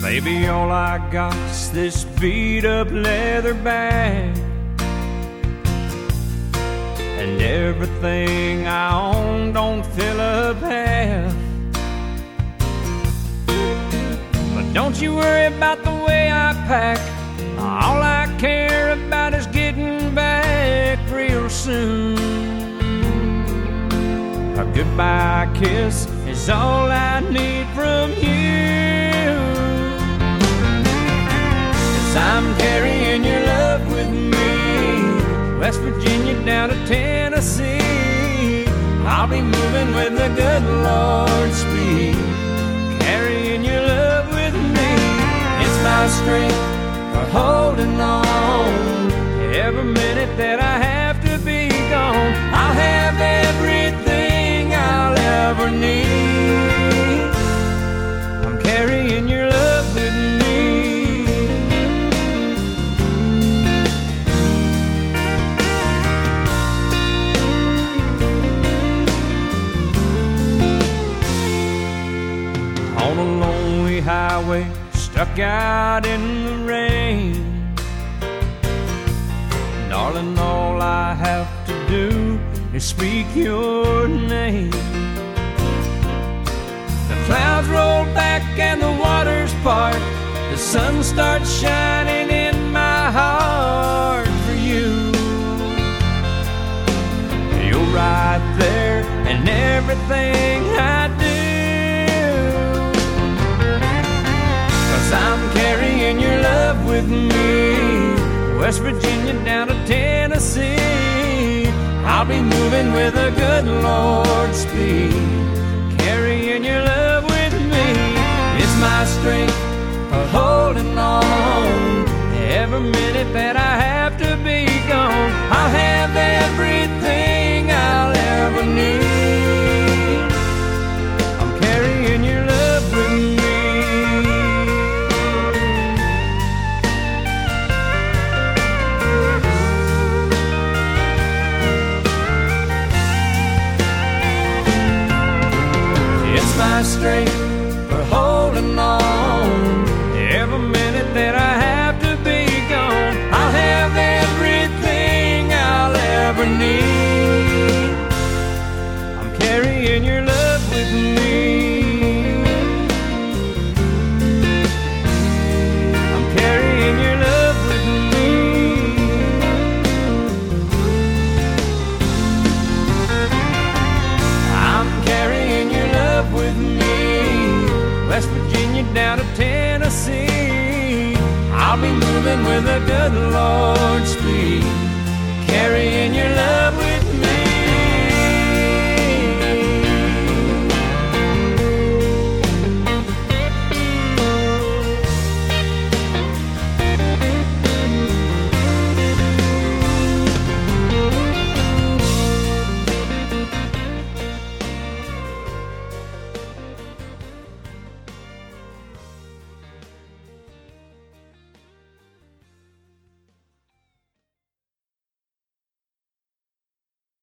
Baby, all I got's this beat up leather bag. And everything I own don't fill up half. But don't you worry about the way I pack. All I care about is getting back real soon. A goodbye kiss is all I need from you. West Virginia down to Tennessee. I'll be moving with the good Lord's speed. Carrying your love with me. It's my strength for holding on. Every minute that I have a lonely highway, stuck out in the rain. Darling, all I have to do is speak your name. The clouds roll back and the waters part. The sun starts shining in with me. West Virginia down to Tennessee. I'll be moving with a good Lord speed. Carrying your love with me. It's my strength for holding on. Every minute that I have my strength for holding on. Every minute that I have to be gone, I'll have everything I'll ever need. I'm carrying your Be moving with a good Lord speed. Carrying your love